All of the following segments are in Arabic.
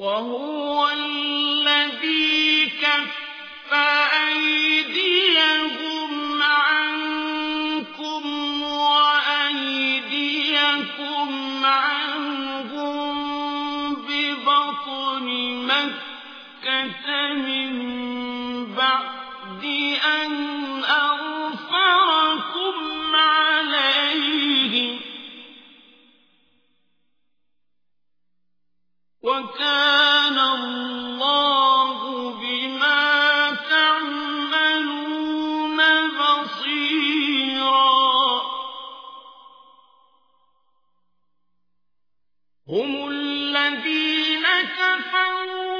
وهو الذي كف أيديهم عنكم عنهم ببطن مكة من بعد وكان الله بما تعملون بصيرا. هم الذين كفروا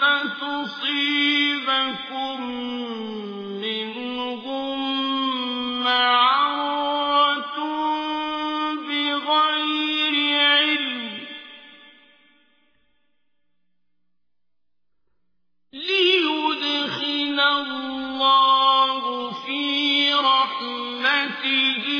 فتصيبكم منهم معرة بغير علم. ليدخل الله في رحمته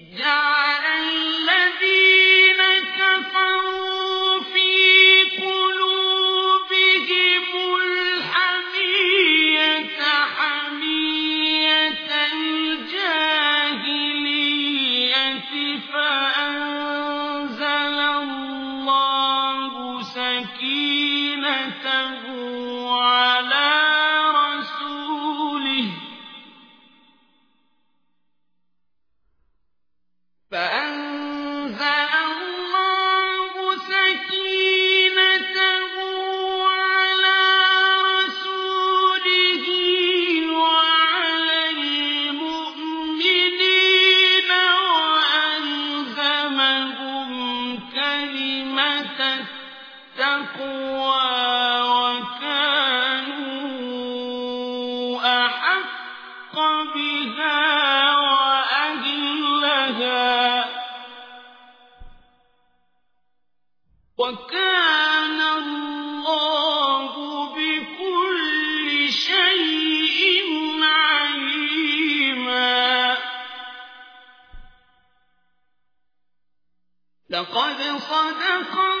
سكينته على رسوله فأنزل الله سكينته على رسوله وعلى المؤمنين وكانوا أحق بها وأهلها. وكان الله بكل شيء لقد صدق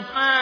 الدين كله وكفى